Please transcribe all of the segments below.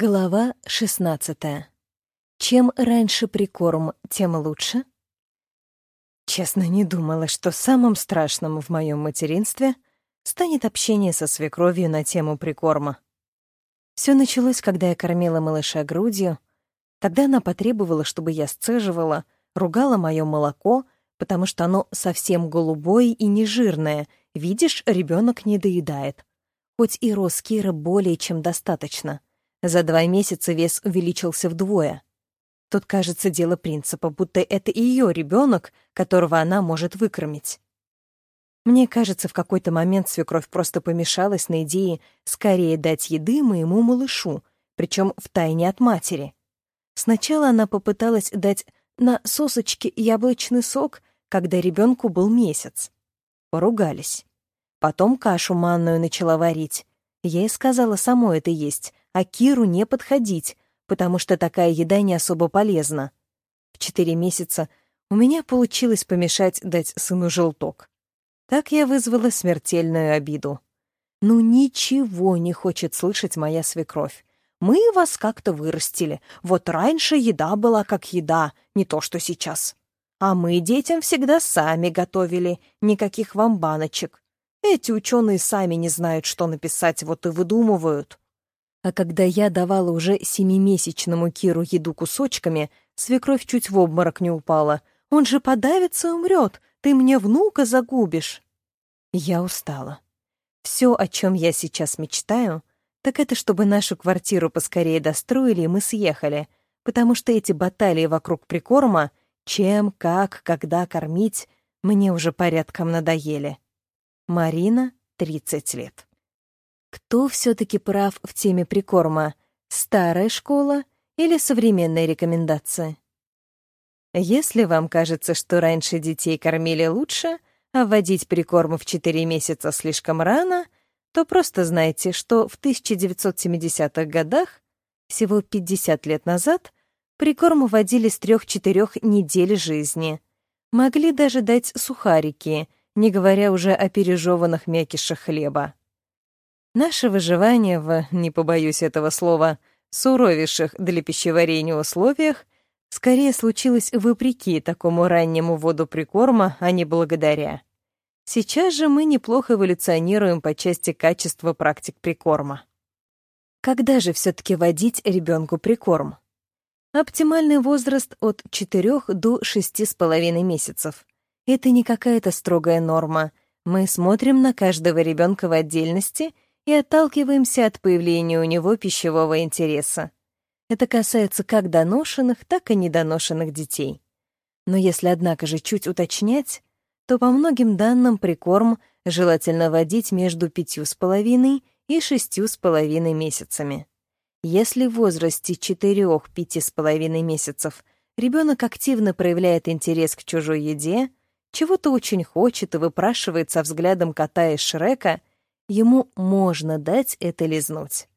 Глава 16. Чем раньше прикорм, тем лучше? Честно, не думала, что самым страшным в моем материнстве станет общение со свекровью на тему прикорма. Все началось, когда я кормила малыша грудью. Тогда она потребовала, чтобы я сцеживала, ругала мое молоко, потому что оно совсем голубое и нежирное. Видишь, ребенок не доедает. Хоть и рост Кира более чем достаточно — за два месяца вес увеличился вдвое. Тут, кажется, дело принципа, будто это ее ребенок, которого она может выкормить. Мне кажется, в какой-то момент свекровь просто помешалась на идее скорее дать еды моему малышу, причем втайне от матери. Сначала она попыталась дать на сосочке яблочный сок, когда ребенку был месяц. Поругались. Потом кашу манную начала варить. Я ей сказала самой это есть, а Киру не подходить, потому что такая еда не особо полезна. В четыре месяца у меня получилось помешать дать сыну желток. Так я вызвала смертельную обиду. Ну ничего не хочет слышать моя свекровь. Мы вас как-то вырастили. Вот раньше еда была как еда, не то что сейчас. А мы детям всегда сами готовили, никаких вам баночек. Эти ученые сами не знают, что написать, вот и выдумывают. А когда я давала уже семимесячному Киру еду кусочками, свекровь чуть в обморок не упала. «Он же подавится и умрет! Ты мне внука загубишь!» Я устала. Все, о чем я сейчас мечтаю, так это чтобы нашу квартиру поскорее достроили, и мы съехали, потому что эти баталии вокруг прикорма, чем, как, когда кормить, мне уже порядком надоели. Марина, 30 лет. Кто все-таки прав в теме прикорма? Старая школа или современные рекомендации? Если вам кажется, что раньше детей кормили лучше, а вводить прикорм в 4 месяца слишком рано, то просто знайте, что в 1970-х годах, всего 50 лет назад, прикорм вводили с 3-4 недель жизни. Могли даже дать сухарики, не говоря уже о пережеванных мякишах хлеба. Наше выживание в, не побоюсь этого слова, суровейших для пищеварения условиях скорее случилось вопреки такому раннему воду прикорма, а не благодаря. Сейчас же мы неплохо эволюционируем по части качества практик прикорма. Когда же все-таки водить ребенку прикорм? Оптимальный возраст от 4 до 6,5 месяцев. Это не какая-то строгая норма. Мы смотрим на каждого ребенка в отдельности — и отталкиваемся от появления у него пищевого интереса. Это касается как доношенных, так и недоношенных детей. Но если, однако же, чуть уточнять, то по многим данным прикорм желательно вводить между пятью с половиной и шестью с половиной месяцами. Если в возрасте четырех-пяти с половиной месяцев ребенок активно проявляет интерес к чужой еде, чего-то очень хочет и выпрашивает со взглядом кота из Шрека, ему можно дать это лизнуть.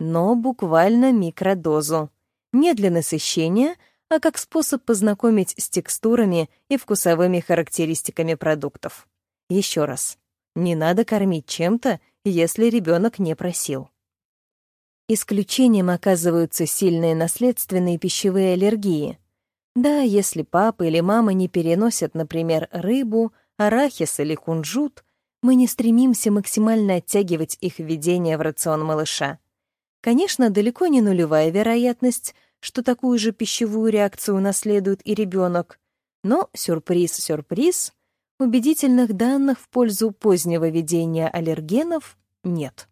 Но буквально микродозу. Не для насыщения, а как способ познакомить с текстурами и вкусовыми характеристиками продуктов. Еще раз. Не надо кормить чем-то, если ребенок не просил. Исключением оказываются сильные наследственные пищевые аллергии. Да, если папа или мама не переносят, например, рыбу, арахис или кунжут, мы не стремимся максимально оттягивать их введение в рацион малыша. Конечно, далеко не нулевая вероятность, что такую же пищевую реакцию наследует и ребенок, но сюрприз-сюрприз, убедительных данных в пользу позднего введения аллергенов нет.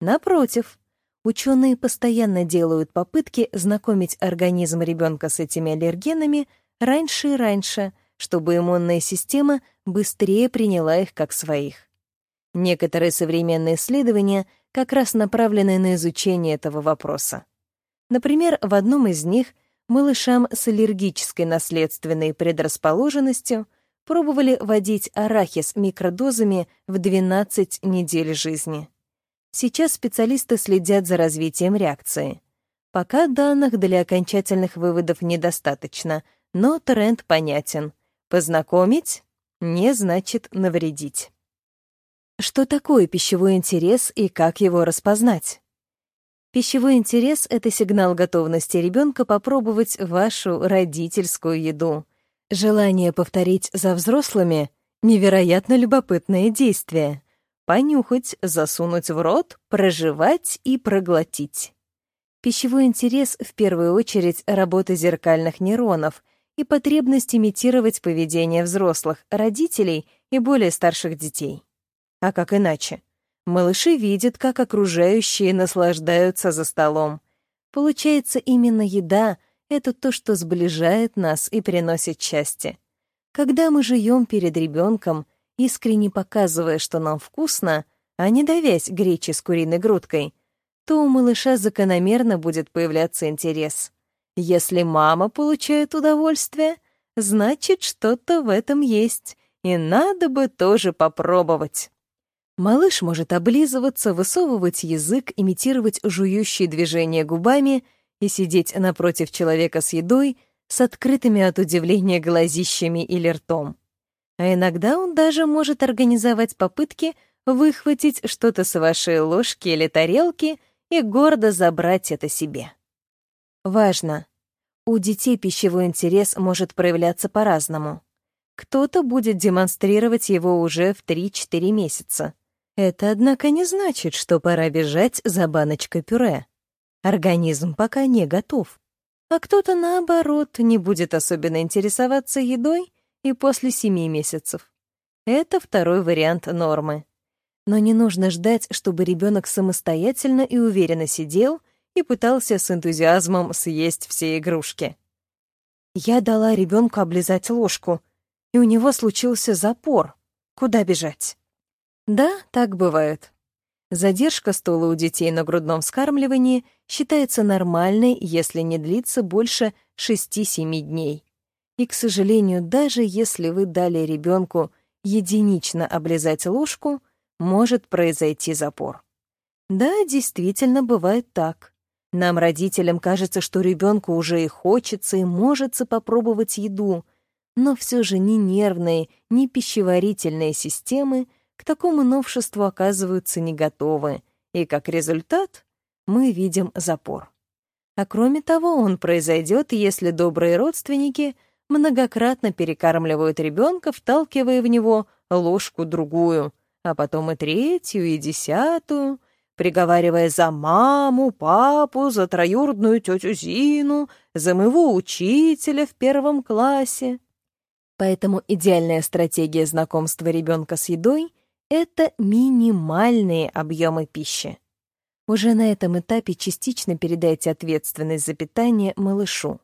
Напротив, ученые постоянно делают попытки знакомить организм ребенка с этими аллергенами раньше и раньше, чтобы иммунная система быстрее приняла их как своих. Некоторые современные исследования как раз направлены на изучение этого вопроса. Например, в одном из них малышам с аллергической наследственной предрасположенностью пробовали вводить арахис микродозами в 12 недель жизни. Сейчас специалисты следят за развитием реакции. Пока данных для окончательных выводов недостаточно, но тренд понятен. Познакомить не значит навредить. Что такое пищевой интерес и как его распознать? Пищевой интерес — это сигнал готовности ребенка попробовать вашу родительскую еду. Желание повторить за взрослыми — невероятно любопытное действие. Понюхать, засунуть в рот, прожевать и проглотить. Пищевой интерес в первую очередь работа зеркальных нейронов и потребность имитировать поведение взрослых, родителей и более старших детей. А как иначе? Малыши видят, как окружающие наслаждаются за столом. Получается, именно еда — это то, что сближает нас и приносит счастье. Когда мы жуем перед ребенком, искренне показывая, что нам вкусно, а не давясь гречи с куриной грудкой, то у малыша закономерно будет появляться интерес. Если мама получает удовольствие, значит, что-то в этом есть, и надо бы тоже попробовать. Малыш может облизываться, высовывать язык, имитировать жующие движения губами и сидеть напротив человека с едой с открытыми от удивления глазищами или ртом. А иногда он даже может организовать попытки выхватить что-то с вашей ложки или тарелки и гордо забрать это себе. Важно! У детей пищевой интерес может проявляться по-разному. Кто-то будет демонстрировать его уже в 3-4 месяца. Это, однако, не значит, что пора бежать за баночкой пюре. Организм пока не готов. А кто-то, наоборот, не будет особенно интересоваться едой и после семи месяцев. Это второй вариант нормы. Но не нужно ждать, чтобы ребенок самостоятельно и уверенно сидел и пытался с энтузиазмом съесть все игрушки. Я дала ребенку облизать ложку, и у него случился запор. Куда бежать? Да, так бывает. Задержка стула у детей на грудном вскармливании считается нормальной, если не длится больше 6-7 дней. И, к сожалению, даже если вы дали ребенку единично облизать ложку, может произойти запор. Да, действительно, бывает так. Нам, родителям, кажется, что ребенку уже и хочется, и может попробовать еду, но все же ни нервные, ни пищеварительные системы — к такому новшеству оказываются не готовы, и как результат мы видим запор. А кроме того, он произойдет, если добрые родственники многократно перекармливают ребенка, вталкивая в него ложку другую, а потом и третью, и десятую, приговаривая за маму, папу, за троюродную тетю Зину, за моего учителя в первом классе. Поэтому идеальная стратегия знакомства ребенка с едой это минимальные объемы пищи. Уже на этом этапе частично передайте ответственность за питание малышу.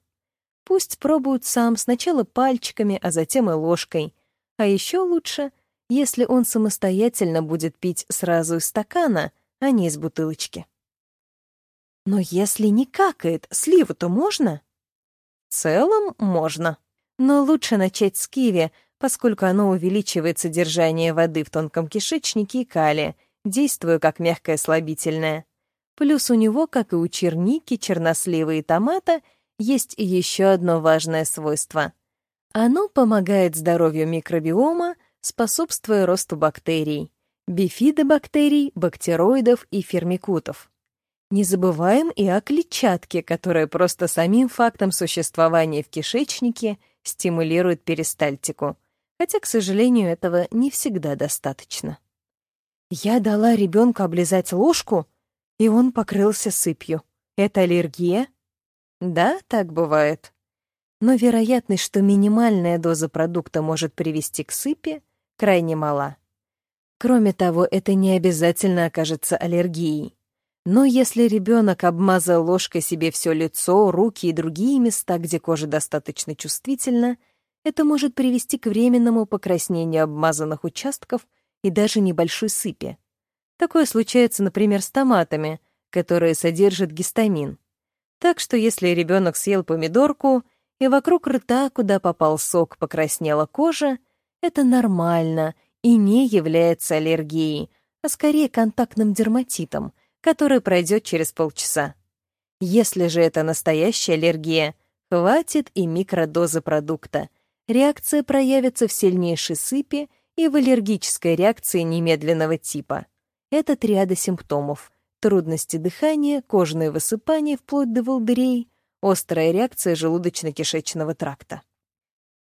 Пусть пробует сам сначала пальчиками, а затем и ложкой. А еще лучше, если он самостоятельно будет пить сразу из стакана, а не из бутылочки. Но если не какает, сливу-то можно? В целом можно. Но лучше начать с киви — поскольку оно увеличивает содержание воды в тонком кишечнике и калия, действуя как мягкое слабительное. Плюс у него, как и у черники, чернослива и томата, есть еще одно важное свойство. Оно помогает здоровью микробиома, способствуя росту бактерий, бифидобактерий, бактероидов и фермикутов. Не забываем и о клетчатке, которая просто самим фактом существования в кишечнике стимулирует перистальтику — хотя, к сожалению, этого не всегда достаточно. Я дала ребенку облизать ложку, и он покрылся сыпью. Это аллергия? Да, так бывает. Но вероятность, что минимальная доза продукта может привести к сыпи, крайне мала. Кроме того, это не обязательно окажется аллергией. Но если ребенок обмазал ложкой себе все лицо, руки и другие места, где кожа достаточно чувствительна, это может привести к временному покраснению обмазанных участков и даже небольшой сыпи. Такое случается, например, с томатами, которые содержат гистамин. Так что если ребенок съел помидорку, и вокруг рта, куда попал сок, покраснела кожа, это нормально и не является аллергией, а скорее контактным дерматитом, который пройдет через полчаса. Если же это настоящая аллергия, хватит и микродозы продукта, реакция проявится в сильнейшей сыпи и в аллергической реакции немедленного типа. Это триада симптомов трудности дыхания, кожные высыпания вплоть до волдырей, острая реакция желудочно-кишечного тракта.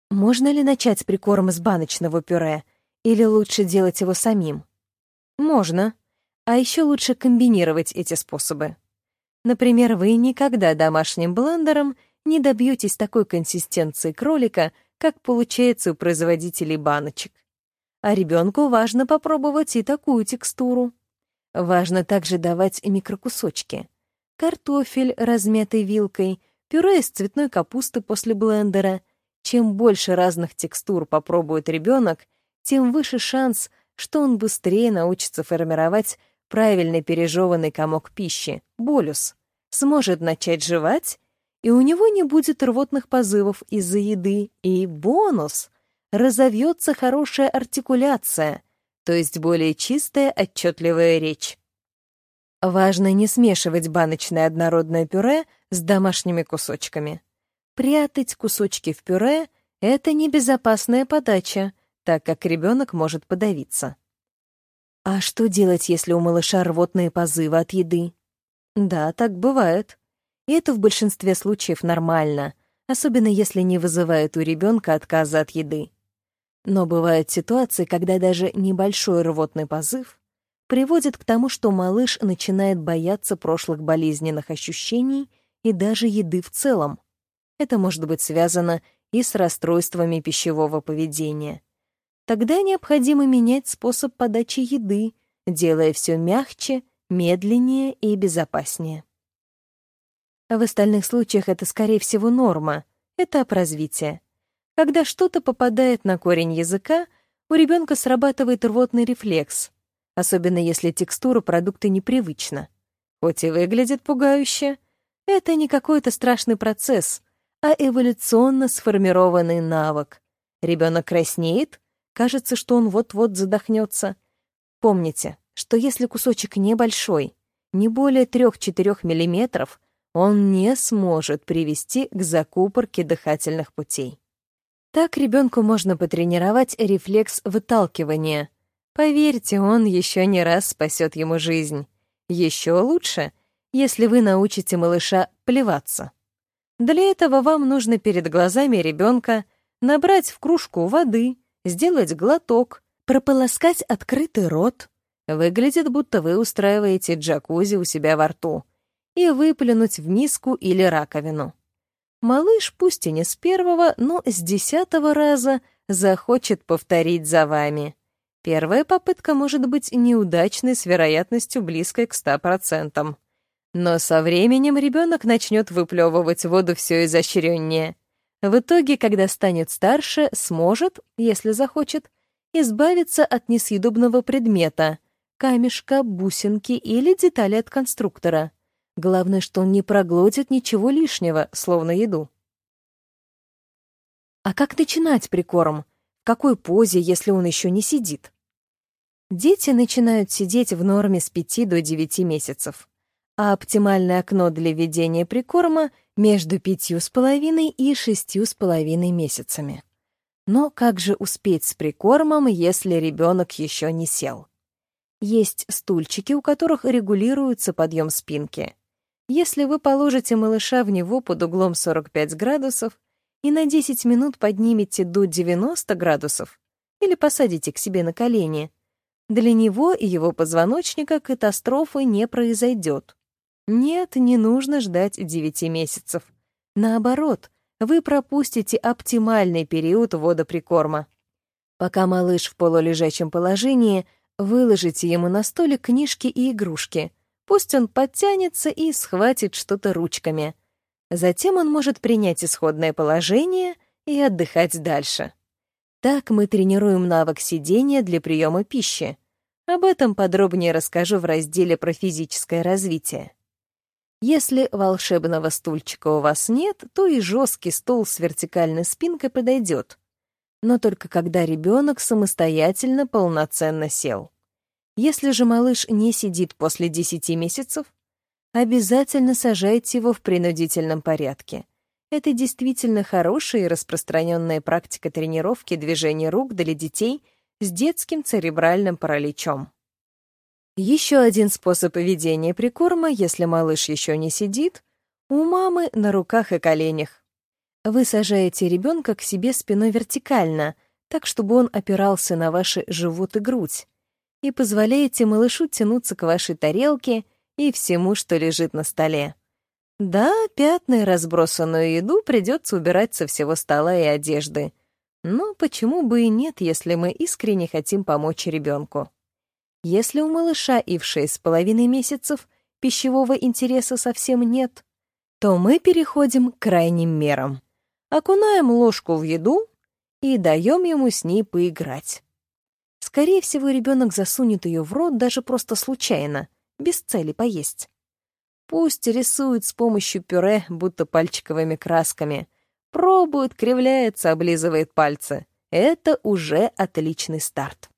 Можно ли начать прикорм с баночного пюре или лучше делать его самим? Можно. А еще лучше комбинировать эти способы. Например, вы никогда домашним блендером не добьетесь такой консистенции кролика, как получается у производителей баночек. А ребенку важно попробовать и такую текстуру. Важно также давать микрокусочки. Картофель, размятый вилкой, пюре из цветной капусты после блендера. Чем больше разных текстур попробует ребенок, тем выше шанс, что он быстрее научится формировать правильно пережеванный комок пищи, болюс, сможет начать жевать и у него не будет рвотных позывов из-за еды, и бонус — разовьется хорошая артикуляция, то есть более чистая, отчетливая речь. Важно не смешивать баночное однородное пюре с домашними кусочками. Прятать кусочки в пюре — это небезопасная подача, так как ребенок может подавиться. А что делать, если у малыша рвотные позывы от еды? Да, так бывает. И это в большинстве случаев нормально, особенно если не вызывает у ребенка отказа от еды. Но бывают ситуации, когда даже небольшой рвотный позыв приводит к тому, что малыш начинает бояться прошлых болезненных ощущений и даже еды в целом. Это может быть связано и с расстройствами пищевого поведения. Тогда необходимо менять способ подачи еды, делая все мягче, медленнее и безопаснее. В остальных случаях это, скорее всего, норма, этап развития. Когда что-то попадает на корень языка, у ребенка срабатывает рвотный рефлекс, особенно если текстура продукта непривычна. Хоть и выглядит пугающе, это не какой-то страшный процесс, а эволюционно сформированный навык. Ребенок краснеет, кажется, что он вот-вот задохнется. Помните, что если кусочек небольшой, не более 3-4 миллиметров, он не сможет привести к закупорке дыхательных путей. Так ребенку можно потренировать рефлекс выталкивания. Поверьте, он еще не раз спасет ему жизнь. Еще лучше, если вы научите малыша плеваться. Для этого вам нужно перед глазами ребенка набрать в кружку воды, сделать глоток, прополоскать открытый рот. Выглядит, будто вы устраиваете джакузи у себя во рту и выплюнуть в миску или раковину. Малыш, пусть и не с первого, но с десятого раза захочет повторить за вами. Первая попытка может быть неудачной с вероятностью близкой к 100%. Но со временем ребенок начнет выплевывать воду все изощреннее. В итоге, когда станет старше, сможет, если захочет, избавиться от несъедобного предмета — камешка, бусинки или детали от конструктора — Главное, что он не проглотит ничего лишнего, словно еду. А как начинать прикорм? В какой позе, если он еще не сидит? Дети начинают сидеть в норме с 5 до 9 месяцев, а оптимальное окно для ведения прикорма между 5,5 и 6,5 месяцами. Но как же успеть с прикормом, если ребенок еще не сел? Есть стульчики, у которых регулируется подъем спинки. Если вы положите малыша в него под углом 45 градусов и на 10 минут поднимете до 90 градусов или посадите к себе на колени, для него и его позвоночника катастрофы не произойдет. Нет, не нужно ждать 9 месяцев. Наоборот, вы пропустите оптимальный период водоприкорма. Пока малыш в полулежачем положении, выложите ему на столик книжки и игрушки — Пусть он подтянется и схватит что-то ручками. Затем он может принять исходное положение и отдыхать дальше. Так мы тренируем навык сидения для приема пищи. Об этом подробнее расскажу в разделе про физическое развитие. Если волшебного стульчика у вас нет, то и жесткий стул с вертикальной спинкой подойдет. Но только когда ребенок самостоятельно полноценно сел. Если же малыш не сидит после 10 месяцев, обязательно сажайте его в принудительном порядке. Это действительно хорошая и распространенная практика тренировки движения рук для детей с детским церебральным параличом. Еще один способ ведения прикорма, если малыш еще не сидит, у мамы на руках и коленях. Вы сажаете ребенка к себе спиной вертикально, так, чтобы он опирался на ваши живот и грудь, и позволяете малышу тянуться к вашей тарелке и всему, что лежит на столе. Да, пятна и разбросанную еду придется убирать со всего стола и одежды. Но почему бы и нет, если мы искренне хотим помочь ребенку? Если у малыша и в шесть с половиной месяцев пищевого интереса совсем нет, то мы переходим к крайним мерам. Окунаем ложку в еду и даем ему с ней поиграть. Скорее всего, ребенок засунет ее в рот даже просто случайно, без цели поесть. Пусть рисует с помощью пюре, будто пальчиковыми красками. Пробует, кривляется, облизывает пальцы. Это уже отличный старт.